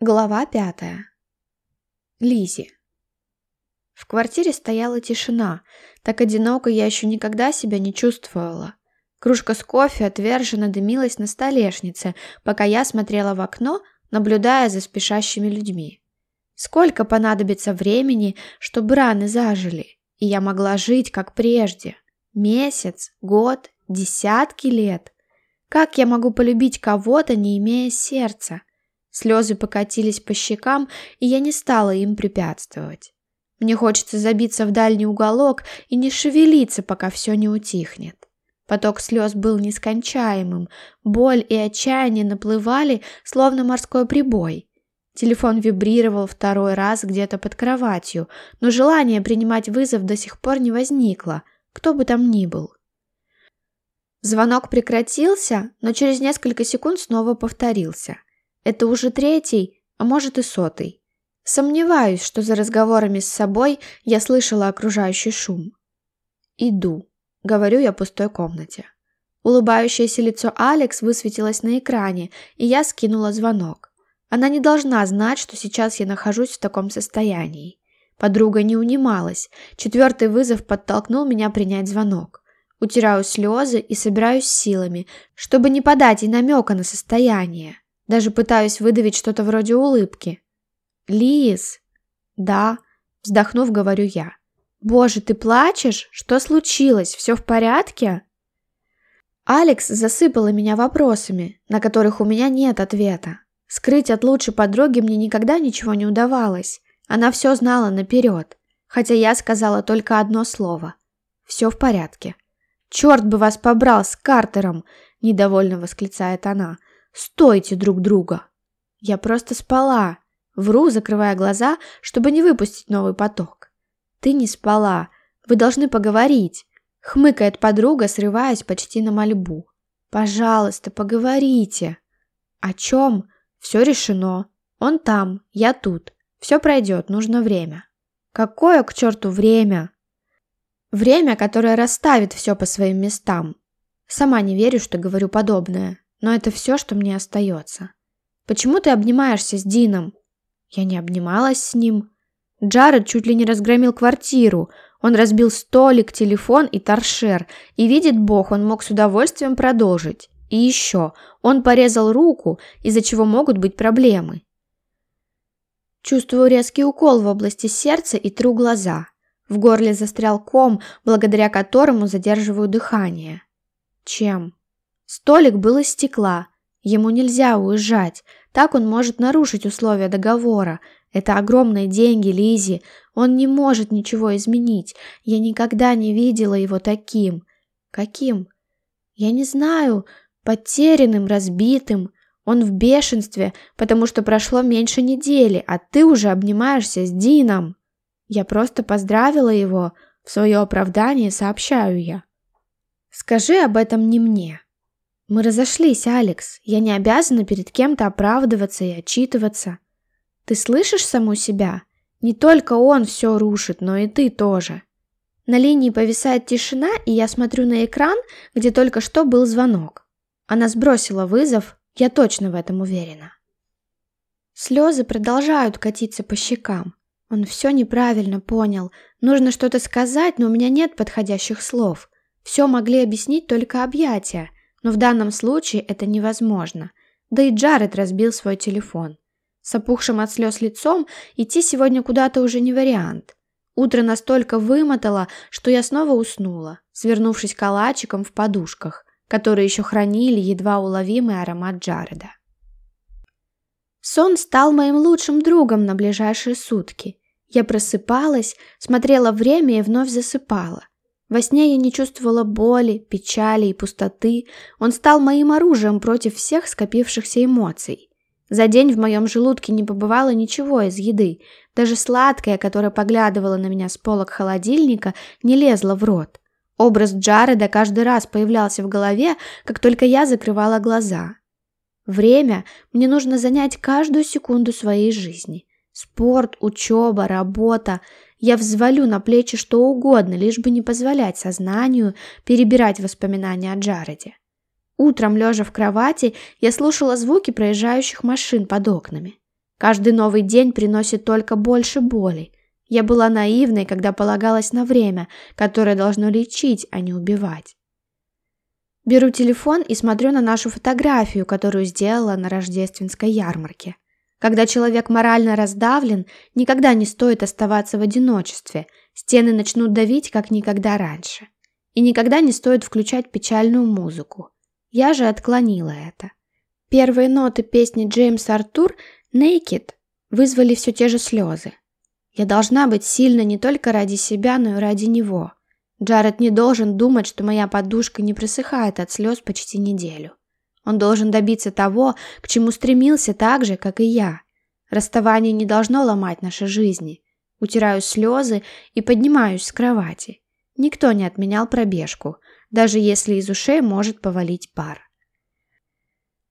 Глава пятая. Лизи. В квартире стояла тишина. Так одиноко я еще никогда себя не чувствовала. Кружка с кофе отверженно дымилась на столешнице, пока я смотрела в окно, наблюдая за спешащими людьми. Сколько понадобится времени, чтобы раны зажили, и я могла жить, как прежде? Месяц, год, десятки лет? Как я могу полюбить кого-то, не имея сердца? Слезы покатились по щекам, и я не стала им препятствовать. Мне хочется забиться в дальний уголок и не шевелиться, пока все не утихнет. Поток слез был нескончаемым, боль и отчаяние наплывали, словно морской прибой. Телефон вибрировал второй раз где-то под кроватью, но желание принимать вызов до сих пор не возникло, кто бы там ни был. Звонок прекратился, но через несколько секунд снова повторился. Это уже третий, а может и сотый. Сомневаюсь, что за разговорами с собой я слышала окружающий шум. «Иду», — говорю я в пустой комнате. Улыбающееся лицо Алекс высветилось на экране, и я скинула звонок. Она не должна знать, что сейчас я нахожусь в таком состоянии. Подруга не унималась. Четвертый вызов подтолкнул меня принять звонок. Утираю слезы и собираюсь силами, чтобы не подать и намека на состояние. Даже пытаюсь выдавить что-то вроде улыбки. «Лиз!» «Да», вздохнув, говорю я. «Боже, ты плачешь? Что случилось? Все в порядке?» Алекс засыпала меня вопросами, на которых у меня нет ответа. Скрыть от лучшей подруги мне никогда ничего не удавалось. Она все знала наперед, хотя я сказала только одно слово. «Все в порядке». «Черт бы вас побрал с Картером!» – недовольно восклицает она. Стойте друг друга. Я просто спала. Вру, закрывая глаза, чтобы не выпустить новый поток. Ты не спала. Вы должны поговорить. Хмыкает подруга, срываясь почти на мольбу. Пожалуйста, поговорите. О чем? Все решено. Он там, я тут. Все пройдет, нужно время. Какое к черту время? Время, которое расставит все по своим местам. Сама не верю, что говорю подобное. Но это все, что мне остается. Почему ты обнимаешься с Дином? Я не обнималась с ним. Джаред чуть ли не разгромил квартиру. Он разбил столик, телефон и торшер. И видит Бог, он мог с удовольствием продолжить. И еще, он порезал руку, из-за чего могут быть проблемы. Чувствую резкий укол в области сердца и тру глаза. В горле застрял ком, благодаря которому задерживаю дыхание. Чем? Столик был из стекла. Ему нельзя уезжать. Так он может нарушить условия договора. Это огромные деньги Лизи. Он не может ничего изменить. Я никогда не видела его таким. Каким? Я не знаю. Потерянным, разбитым. Он в бешенстве, потому что прошло меньше недели, а ты уже обнимаешься с Дином. Я просто поздравила его. В свое оправдание сообщаю я. Скажи об этом не мне. «Мы разошлись, Алекс. Я не обязана перед кем-то оправдываться и отчитываться. Ты слышишь саму себя? Не только он все рушит, но и ты тоже». На линии повисает тишина, и я смотрю на экран, где только что был звонок. Она сбросила вызов, я точно в этом уверена. Слезы продолжают катиться по щекам. Он все неправильно понял. Нужно что-то сказать, но у меня нет подходящих слов. Все могли объяснить только объятия но в данном случае это невозможно. Да и Джаред разбил свой телефон. С опухшим от слез лицом идти сегодня куда-то уже не вариант. Утро настолько вымотало, что я снова уснула, свернувшись калачиком в подушках, которые еще хранили едва уловимый аромат Джареда. Сон стал моим лучшим другом на ближайшие сутки. Я просыпалась, смотрела время и вновь засыпала – во сне я не чувствовала боли, печали и пустоты. Он стал моим оружием против всех скопившихся эмоций. За день в моем желудке не побывало ничего из еды. Даже сладкое, которое поглядывало на меня с полок холодильника, не лезло в рот. Образ Джареда каждый раз появлялся в голове, как только я закрывала глаза. Время мне нужно занять каждую секунду своей жизни. Спорт, учеба, работа. Я взвалю на плечи что угодно, лишь бы не позволять сознанию перебирать воспоминания о Джареде. Утром, лежа в кровати, я слушала звуки проезжающих машин под окнами. Каждый новый день приносит только больше боли. Я была наивной, когда полагалась на время, которое должно лечить, а не убивать. Беру телефон и смотрю на нашу фотографию, которую сделала на рождественской ярмарке. Когда человек морально раздавлен, никогда не стоит оставаться в одиночестве, стены начнут давить, как никогда раньше. И никогда не стоит включать печальную музыку. Я же отклонила это. Первые ноты песни Джеймса Артур «Naked» вызвали все те же слезы. Я должна быть сильна не только ради себя, но и ради него. Джаред не должен думать, что моя подушка не просыхает от слез почти неделю. Он должен добиться того, к чему стремился так же, как и я. Расставание не должно ломать наши жизни. Утираю слезы и поднимаюсь с кровати. Никто не отменял пробежку, даже если из ушей может повалить пар.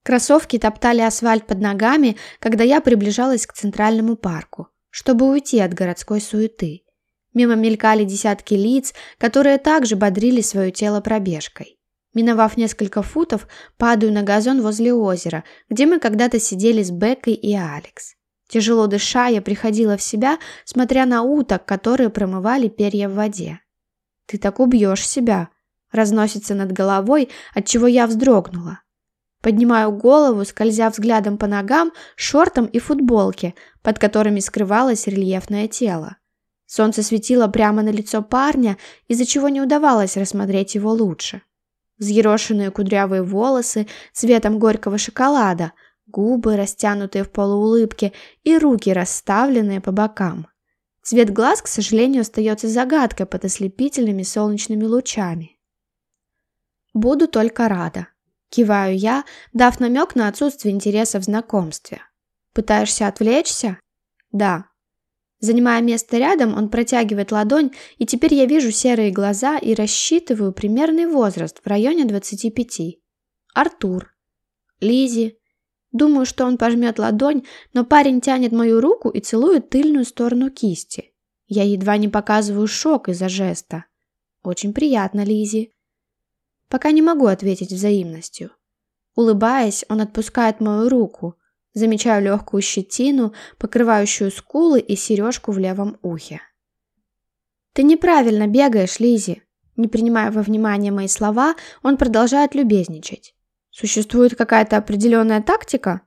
Кроссовки топтали асфальт под ногами, когда я приближалась к центральному парку, чтобы уйти от городской суеты. Мимо мелькали десятки лиц, которые также бодрили свое тело пробежкой. Миновав несколько футов, падаю на газон возле озера, где мы когда-то сидели с Беккой и Алекс. Тяжело дыша, я приходила в себя, смотря на уток, которые промывали перья в воде. «Ты так убьешь себя!» разносится над головой, от чего я вздрогнула. Поднимаю голову, скользя взглядом по ногам, шортам и футболке, под которыми скрывалось рельефное тело. Солнце светило прямо на лицо парня, из-за чего не удавалось рассмотреть его лучше. Взъерошенные кудрявые волосы цветом горького шоколада, губы, растянутые в полуулыбке, и руки, расставленные по бокам. Цвет глаз, к сожалению, остается загадкой под ослепительными солнечными лучами. Буду только рада. Киваю я, дав намек на отсутствие интереса в знакомстве. Пытаешься отвлечься? Да. Занимая место рядом, он протягивает ладонь, и теперь я вижу серые глаза и рассчитываю примерный возраст в районе 25. Артур. Лизи. Думаю, что он пожмет ладонь, но парень тянет мою руку и целует тыльную сторону кисти. Я едва не показываю шок из-за жеста. Очень приятно, Лизи. Пока не могу ответить взаимностью. Улыбаясь, он отпускает мою руку – Замечаю легкую щетину, покрывающую скулы и сережку в левом ухе. «Ты неправильно бегаешь, Лизи. Не принимая во внимание мои слова, он продолжает любезничать. «Существует какая-то определенная тактика?»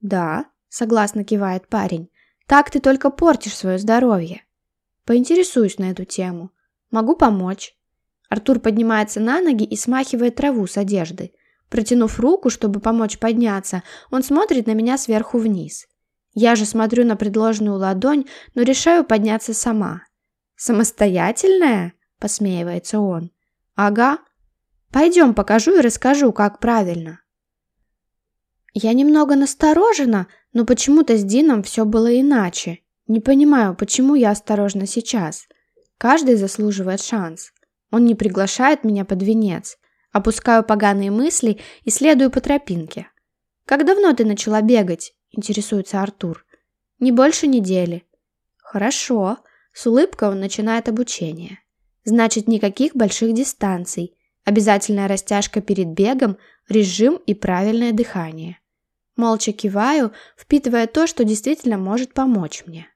«Да», — согласно кивает парень. «Так ты только портишь свое здоровье». «Поинтересуюсь на эту тему. Могу помочь». Артур поднимается на ноги и смахивает траву с одежды. Протянув руку, чтобы помочь подняться, он смотрит на меня сверху вниз. Я же смотрю на предложенную ладонь, но решаю подняться сама. «Самостоятельная?» – посмеивается он. «Ага. Пойдем покажу и расскажу, как правильно». Я немного насторожена, но почему-то с Дином все было иначе. Не понимаю, почему я осторожна сейчас. Каждый заслуживает шанс. Он не приглашает меня под венец. Опускаю поганые мысли и следую по тропинке. «Как давно ты начала бегать?» – интересуется Артур. «Не больше недели». «Хорошо». С улыбкой он начинает обучение. «Значит, никаких больших дистанций. Обязательная растяжка перед бегом, режим и правильное дыхание». Молча киваю, впитывая то, что действительно может помочь мне.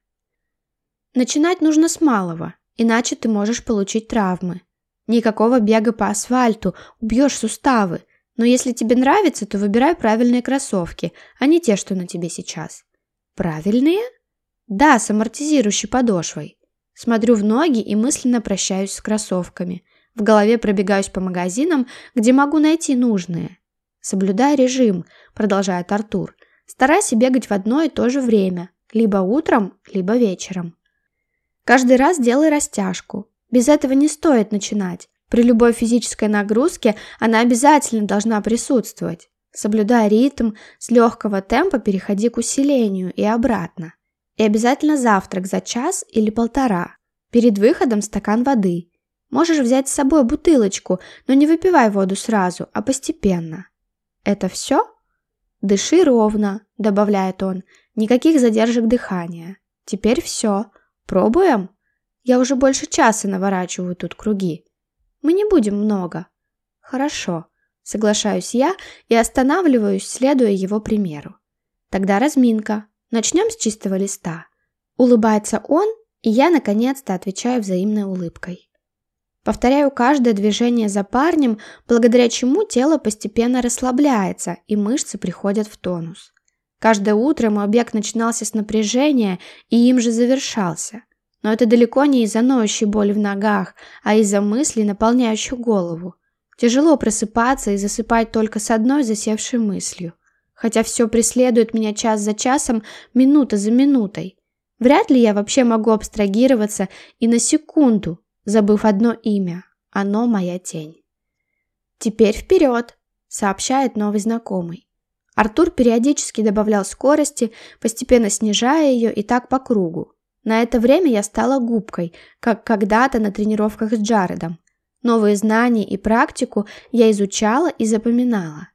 Начинать нужно с малого, иначе ты можешь получить травмы. Никакого бега по асфальту, убьешь суставы. Но если тебе нравится, то выбирай правильные кроссовки, а не те, что на тебе сейчас. Правильные? Да, с амортизирующей подошвой. Смотрю в ноги и мысленно прощаюсь с кроссовками. В голове пробегаюсь по магазинам, где могу найти нужные. Соблюдай режим, продолжает Артур. Старайся бегать в одно и то же время, либо утром, либо вечером. Каждый раз делай растяжку, без этого не стоит начинать. При любой физической нагрузке она обязательно должна присутствовать. Соблюдая ритм, с легкого темпа переходи к усилению и обратно. И обязательно завтрак за час или полтора. Перед выходом стакан воды. Можешь взять с собой бутылочку, но не выпивай воду сразу, а постепенно. Это все? Дыши ровно, добавляет он. Никаких задержек дыхания. Теперь все. Пробуем? Я уже больше часа наворачиваю тут круги. Мы не будем много. Хорошо. Соглашаюсь я и останавливаюсь, следуя его примеру. Тогда разминка. Начнем с чистого листа. Улыбается он, и я наконец-то отвечаю взаимной улыбкой. Повторяю каждое движение за парнем, благодаря чему тело постепенно расслабляется и мышцы приходят в тонус. Каждое утро мой бег начинался с напряжения и им же завершался. Но это далеко не из-за ноющей боли в ногах, а из-за мыслей, наполняющих голову. Тяжело просыпаться и засыпать только с одной засевшей мыслью. Хотя все преследует меня час за часом, минута за минутой. Вряд ли я вообще могу абстрагироваться и на секунду забыв одно имя. Оно моя тень. «Теперь вперед!» – сообщает новый знакомый. Артур периодически добавлял скорости, постепенно снижая ее и так по кругу. На это время я стала губкой, как когда-то на тренировках с Джаредом. Новые знания и практику я изучала и запоминала.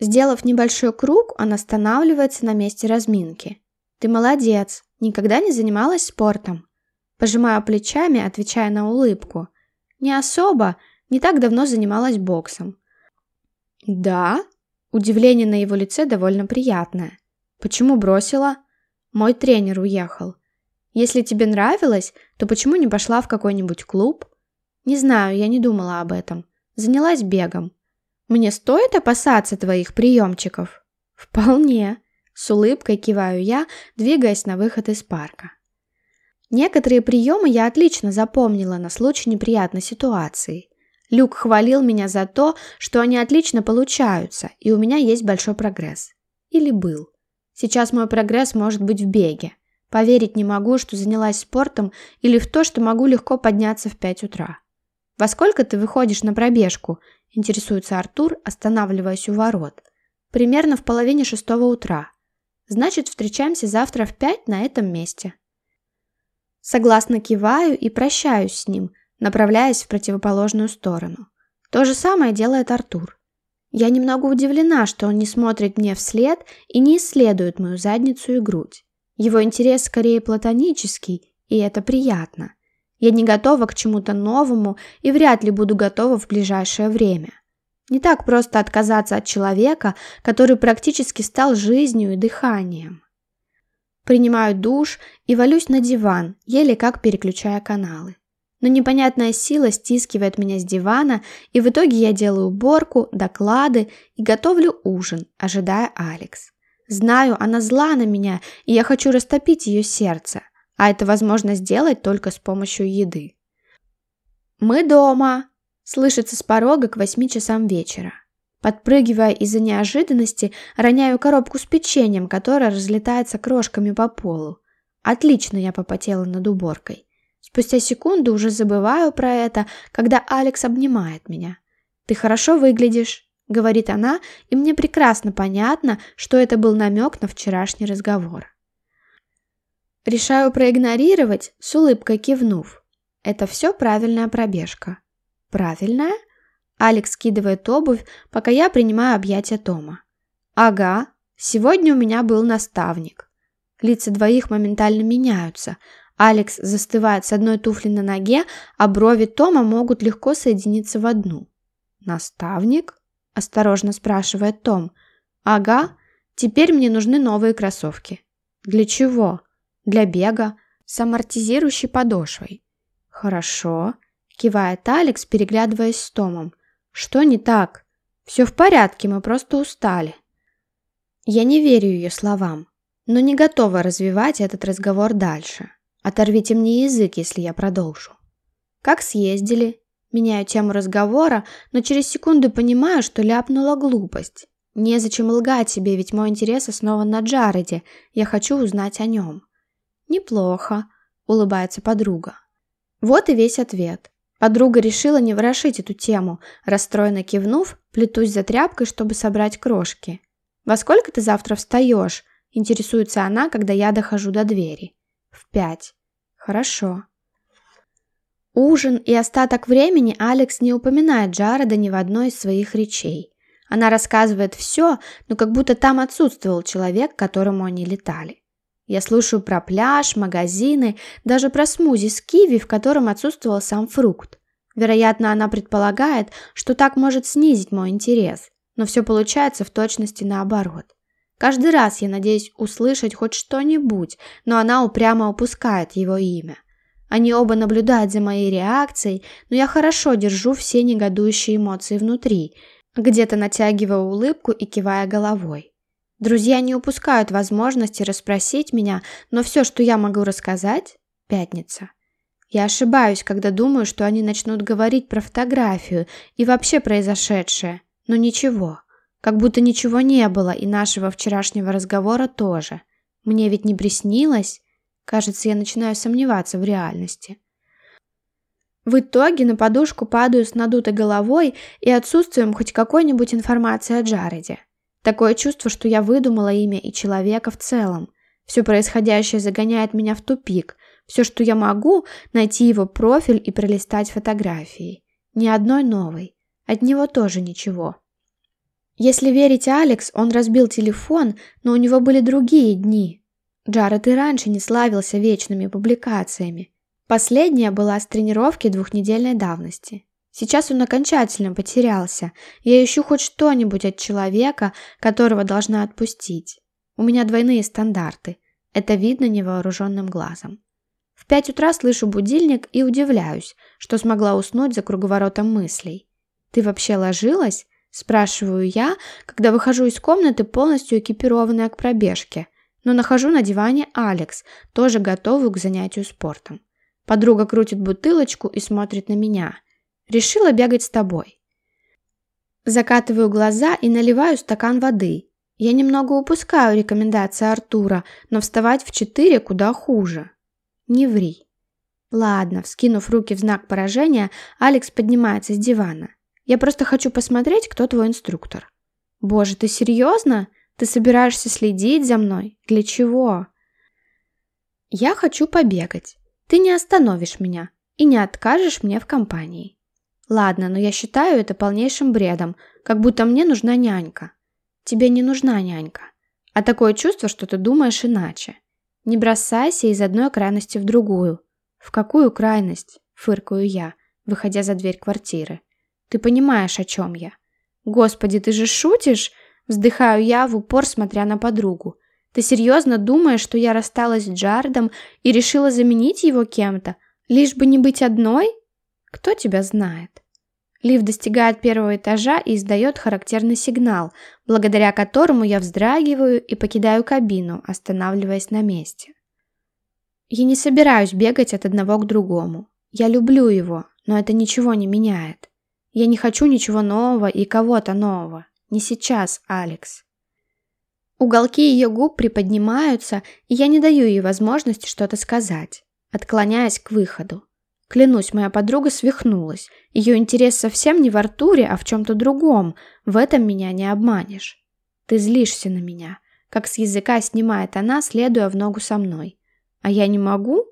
Сделав небольшой круг, он останавливается на месте разминки. «Ты молодец, никогда не занималась спортом?» Пожимаю плечами, отвечая на улыбку. Не особо, не так давно занималась боксом. Да? Удивление на его лице довольно приятное. Почему бросила? Мой тренер уехал. Если тебе нравилось, то почему не пошла в какой-нибудь клуб? Не знаю, я не думала об этом. Занялась бегом. Мне стоит опасаться твоих приемчиков? Вполне. С улыбкой киваю я, двигаясь на выход из парка. Некоторые приемы я отлично запомнила на случай неприятной ситуации. Люк хвалил меня за то, что они отлично получаются, и у меня есть большой прогресс. Или был. Сейчас мой прогресс может быть в беге. Поверить не могу, что занялась спортом, или в то, что могу легко подняться в 5 утра. «Во сколько ты выходишь на пробежку?» – интересуется Артур, останавливаясь у ворот. «Примерно в половине шестого утра. Значит, встречаемся завтра в пять на этом месте». Согласно киваю и прощаюсь с ним, направляясь в противоположную сторону. То же самое делает Артур. Я немного удивлена, что он не смотрит мне вслед и не исследует мою задницу и грудь. Его интерес скорее платонический, и это приятно. Я не готова к чему-то новому и вряд ли буду готова в ближайшее время. Не так просто отказаться от человека, который практически стал жизнью и дыханием. Принимаю душ и валюсь на диван, еле как переключая каналы. Но непонятная сила стискивает меня с дивана, и в итоге я делаю уборку, доклады и готовлю ужин, ожидая Алекс. Знаю, она зла на меня, и я хочу растопить ее сердце, а это возможно сделать только с помощью еды. «Мы дома!» – слышится с порога к восьми часам вечера. Подпрыгивая из-за неожиданности, роняю коробку с печеньем, которая разлетается крошками по полу. Отлично я попотела над уборкой. Спустя секунду уже забываю про это, когда Алекс обнимает меня. «Ты хорошо выглядишь», — говорит она, и мне прекрасно понятно, что это был намек на вчерашний разговор. Решаю проигнорировать, с улыбкой кивнув. Это все правильная пробежка. Правильная? Алекс скидывает обувь, пока я принимаю объятия Тома. «Ага, сегодня у меня был наставник». Лица двоих моментально меняются. Алекс застывает с одной туфли на ноге, а брови Тома могут легко соединиться в одну. «Наставник?» – осторожно спрашивает Том. «Ага, теперь мне нужны новые кроссовки». «Для чего?» «Для бега, с амортизирующей подошвой». «Хорошо», – кивает Алекс, переглядываясь с Томом. Что не так? Все в порядке, мы просто устали. Я не верю ее словам, но не готова развивать этот разговор дальше. Оторвите мне язык, если я продолжу. Как съездили? Меняю тему разговора, но через секунду понимаю, что ляпнула глупость. Незачем лгать себе, ведь мой интерес основан на Джареде. Я хочу узнать о нем. Неплохо, улыбается подруга. Вот и весь ответ. Подруга решила не ворошить эту тему, расстроенно кивнув, плетусь за тряпкой, чтобы собрать крошки. «Во сколько ты завтра встаешь?» – интересуется она, когда я дохожу до двери. «В пять». «Хорошо». Ужин и остаток времени Алекс не упоминает Джареда ни в одной из своих речей. Она рассказывает все, но как будто там отсутствовал человек, к которому они летали. Я слушаю про пляж, магазины, даже про смузи с киви, в котором отсутствовал сам фрукт. Вероятно, она предполагает, что так может снизить мой интерес, но все получается в точности наоборот. Каждый раз я надеюсь услышать хоть что-нибудь, но она упрямо упускает его имя. Они оба наблюдают за моей реакцией, но я хорошо держу все негодующие эмоции внутри, где-то натягивая улыбку и кивая головой. Друзья не упускают возможности расспросить меня, но все, что я могу рассказать – пятница. Я ошибаюсь, когда думаю, что они начнут говорить про фотографию и вообще произошедшее, но ничего. Как будто ничего не было, и нашего вчерашнего разговора тоже. Мне ведь не приснилось? Кажется, я начинаю сомневаться в реальности. В итоге на подушку падаю с надутой головой и отсутствием хоть какой-нибудь информации о Джареде. Такое чувство, что я выдумала имя и человека в целом. Все происходящее загоняет меня в тупик. Все, что я могу, найти его профиль и пролистать фотографии. Ни одной новой. От него тоже ничего. Если верить Алекс, он разбил телефон, но у него были другие дни. Джаред и раньше не славился вечными публикациями. Последняя была с тренировки двухнедельной давности. Сейчас он окончательно потерялся. Я ищу хоть что-нибудь от человека, которого должна отпустить. У меня двойные стандарты. Это видно невооруженным глазом. В пять утра слышу будильник и удивляюсь, что смогла уснуть за круговоротом мыслей. «Ты вообще ложилась?» Спрашиваю я, когда выхожу из комнаты, полностью экипированная к пробежке. Но нахожу на диване Алекс, тоже готовую к занятию спортом. Подруга крутит бутылочку и смотрит на меня. Решила бегать с тобой. Закатываю глаза и наливаю стакан воды. Я немного упускаю рекомендации Артура, но вставать в четыре куда хуже. Не ври. Ладно, вскинув руки в знак поражения, Алекс поднимается с дивана. Я просто хочу посмотреть, кто твой инструктор». «Боже, ты серьезно? Ты собираешься следить за мной? Для чего?» «Я хочу побегать. Ты не остановишь меня и не откажешь мне в компании». «Ладно, но я считаю это полнейшим бредом, как будто мне нужна нянька». «Тебе не нужна нянька, а такое чувство, что ты думаешь иначе. Не бросайся из одной крайности в другую». «В какую крайность?» – фыркаю я, выходя за дверь квартиры. Ты понимаешь, о чем я? Господи, ты же шутишь? Вздыхаю я в упор, смотря на подругу. Ты серьезно думаешь, что я рассталась с Джардом и решила заменить его кем-то, лишь бы не быть одной? Кто тебя знает? Лифт достигает первого этажа и издает характерный сигнал, благодаря которому я вздрагиваю и покидаю кабину, останавливаясь на месте. Я не собираюсь бегать от одного к другому. Я люблю его, но это ничего не меняет. Я не хочу ничего нового и кого-то нового. Не сейчас, Алекс. Уголки ее губ приподнимаются, и я не даю ей возможности что-то сказать, отклоняясь к выходу. Клянусь, моя подруга свихнулась. Ее интерес совсем не в Артуре, а в чем-то другом. В этом меня не обманешь. Ты злишься на меня. Как с языка снимает она, следуя в ногу со мной. А я не могу?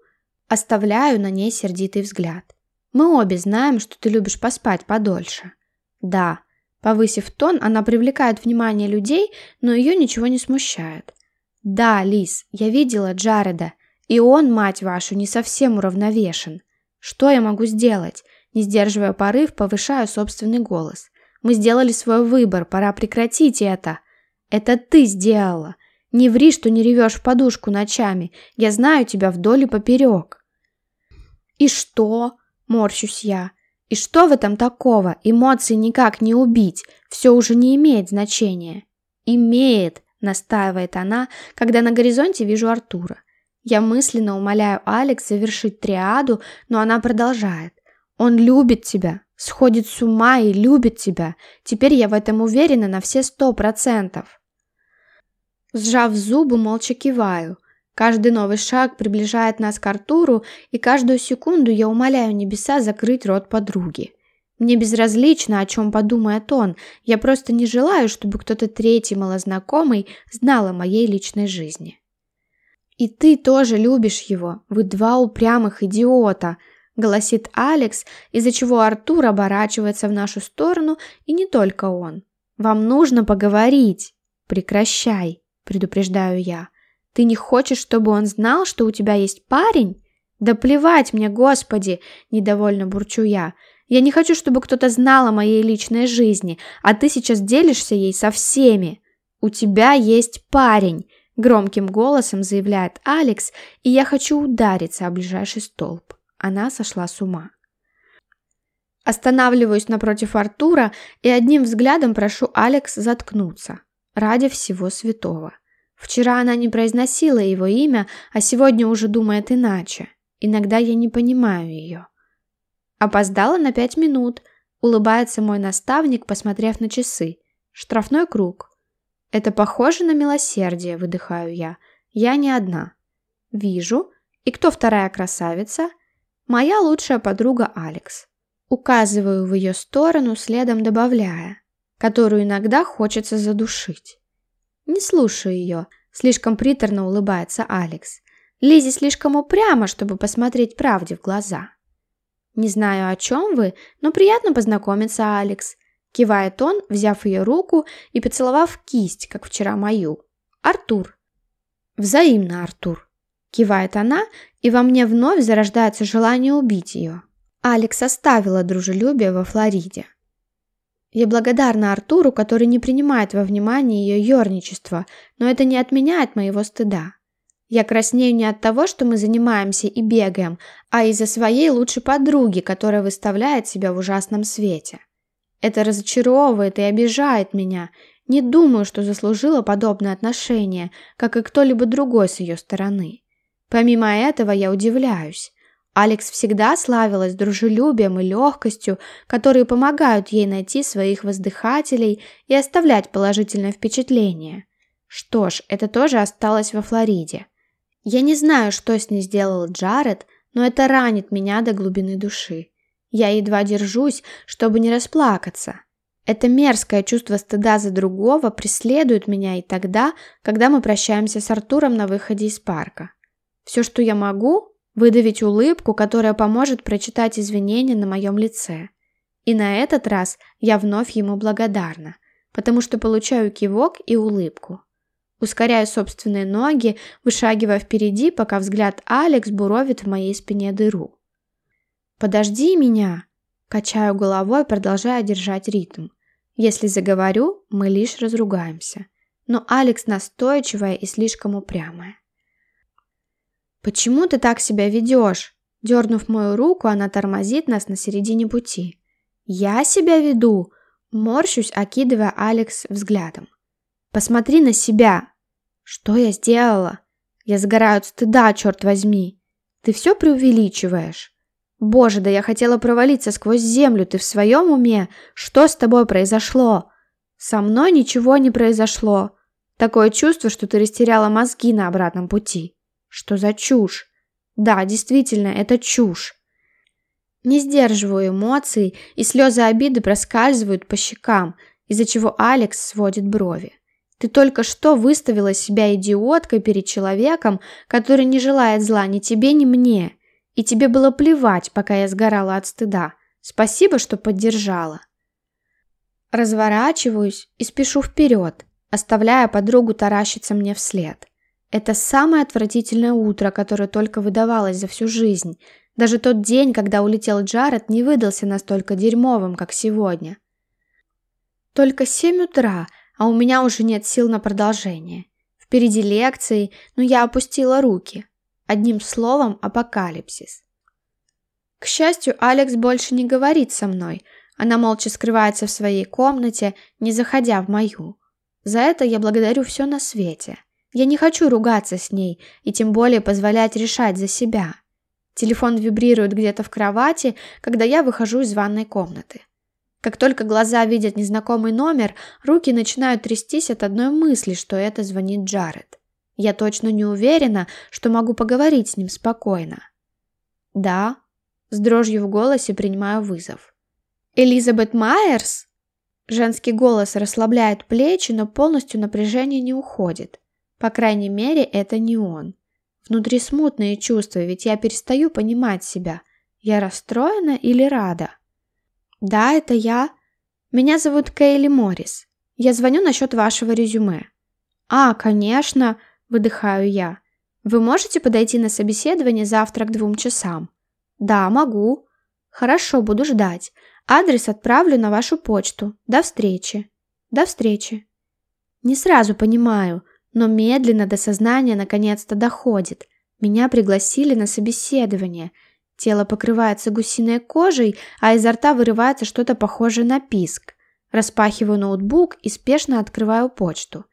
Оставляю на ней сердитый взгляд. Мы обе знаем, что ты любишь поспать подольше. Да, повысив тон, она привлекает внимание людей, но ее ничего не смущает. Да, Лис, я видела Джареда, и он, мать вашу, не совсем уравновешен. Что я могу сделать? Не сдерживая порыв, повышаю собственный голос. Мы сделали свой выбор, пора прекратить это. Это ты сделала. Не ври, что не ревешь в подушку ночами. Я знаю тебя вдоль и поперек. И что? Морщусь я. И что в этом такого? Эмоции никак не убить. Все уже не имеет значения. Имеет, настаивает она, когда на горизонте вижу Артура. Я мысленно умоляю Алекс завершить триаду, но она продолжает. Он любит тебя, сходит с ума и любит тебя. Теперь я в этом уверена на все сто процентов. Сжав зубы, молча киваю. Каждый новый шаг приближает нас к Артуру, и каждую секунду я умоляю небеса закрыть рот подруги. Мне безразлично, о чем подумает он, я просто не желаю, чтобы кто-то третий малознакомый знал о моей личной жизни. «И ты тоже любишь его, вы два упрямых идиота», – голосит Алекс, из-за чего Артур оборачивается в нашу сторону, и не только он. «Вам нужно поговорить». «Прекращай», – предупреждаю я. Ты не хочешь, чтобы он знал, что у тебя есть парень? Да плевать мне, господи, недовольно бурчу я. Я не хочу, чтобы кто-то знал о моей личной жизни, а ты сейчас делишься ей со всеми. «У тебя есть парень!» – громким голосом заявляет Алекс, и я хочу удариться о ближайший столб. Она сошла с ума. Останавливаюсь напротив Артура и одним взглядом прошу Алекс заткнуться. Ради всего святого. Вчера она не произносила его имя, а сегодня уже думает иначе. Иногда я не понимаю ее. Опоздала на пять минут, улыбается мой наставник, посмотрев на часы. Штрафной круг. Это похоже на милосердие, выдыхаю я. Я не одна. Вижу. И кто вторая красавица? Моя лучшая подруга Алекс. Указываю в ее сторону, следом добавляя, которую иногда хочется задушить. Не слушаю ее, слишком приторно улыбается Алекс. Лизи слишком упряма, чтобы посмотреть правде в глаза. «Не знаю, о чем вы, но приятно познакомиться, Алекс», кивает он, взяв ее руку и поцеловав кисть, как вчера мою. «Артур». «Взаимно, Артур», кивает она, и во мне вновь зарождается желание убить ее. Алекс оставила дружелюбие во Флориде. Я благодарна Артуру, который не принимает во внимание ее ерничество, но это не отменяет моего стыда. Я краснею не от того, что мы занимаемся и бегаем, а из-за своей лучшей подруги, которая выставляет себя в ужасном свете. Это разочаровывает и обижает меня. Не думаю, что заслужила подобное отношение, как и кто-либо другой с ее стороны. Помимо этого я удивляюсь. Алекс всегда славилась дружелюбием и легкостью, которые помогают ей найти своих воздыхателей и оставлять положительное впечатление. Что ж, это тоже осталось во Флориде. Я не знаю, что с ней сделал Джаред, но это ранит меня до глубины души. Я едва держусь, чтобы не расплакаться. Это мерзкое чувство стыда за другого преследует меня и тогда, когда мы прощаемся с Артуром на выходе из парка. Все, что я могу, выдавить улыбку, которая поможет прочитать извинения на моем лице. И на этот раз я вновь ему благодарна, потому что получаю кивок и улыбку. Ускоряю собственные ноги, вышагивая впереди, пока взгляд Алекс буровит в моей спине дыру. «Подожди меня!» Качаю головой, продолжая держать ритм. Если заговорю, мы лишь разругаемся. Но Алекс настойчивая и слишком упрямая. «Почему ты так себя ведешь?» Дернув мою руку, она тормозит нас на середине пути. «Я себя веду?» Морщусь, окидывая Алекс взглядом. «Посмотри на себя!» «Что я сделала?» «Я сгораю от стыда, черт возьми!» «Ты все преувеличиваешь?» «Боже, да я хотела провалиться сквозь землю, ты в своем уме? Что с тобой произошло?» «Со мной ничего не произошло. Такое чувство, что ты растеряла мозги на обратном пути». Что за чушь? Да, действительно, это чушь. Не сдерживаю эмоций, и слезы обиды проскальзывают по щекам, из-за чего Алекс сводит брови. Ты только что выставила себя идиоткой перед человеком, который не желает зла ни тебе, ни мне. И тебе было плевать, пока я сгорала от стыда. Спасибо, что поддержала. Разворачиваюсь и спешу вперед, оставляя подругу таращиться мне вслед. Это самое отвратительное утро, которое только выдавалось за всю жизнь. Даже тот день, когда улетел Джаред, не выдался настолько дерьмовым, как сегодня. Только семь утра, а у меня уже нет сил на продолжение. Впереди лекции, но я опустила руки. Одним словом, апокалипсис. К счастью, Алекс больше не говорит со мной. Она молча скрывается в своей комнате, не заходя в мою. За это я благодарю все на свете. Я не хочу ругаться с ней и тем более позволять решать за себя. Телефон вибрирует где-то в кровати, когда я выхожу из ванной комнаты. Как только глаза видят незнакомый номер, руки начинают трястись от одной мысли, что это звонит Джаред. Я точно не уверена, что могу поговорить с ним спокойно. «Да», — с дрожью в голосе принимаю вызов. «Элизабет Майерс?» Женский голос расслабляет плечи, но полностью напряжение не уходит. По крайней мере, это не он. Внутри смутные чувства, ведь я перестаю понимать себя. Я расстроена или рада? Да, это я. Меня зовут Кейли Моррис. Я звоню насчет вашего резюме. А, конечно, выдыхаю я. Вы можете подойти на собеседование завтра к двум часам? Да, могу. Хорошо, буду ждать. Адрес отправлю на вашу почту. До встречи. До встречи. Не сразу понимаю, но медленно до сознания наконец-то доходит. Меня пригласили на собеседование. Тело покрывается гусиной кожей, а изо рта вырывается что-то похожее на писк. Распахиваю ноутбук и спешно открываю почту.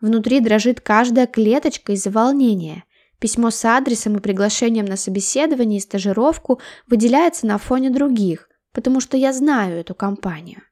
Внутри дрожит каждая клеточка из-за волнения. Письмо с адресом и приглашением на собеседование и стажировку выделяется на фоне других, потому что я знаю эту компанию.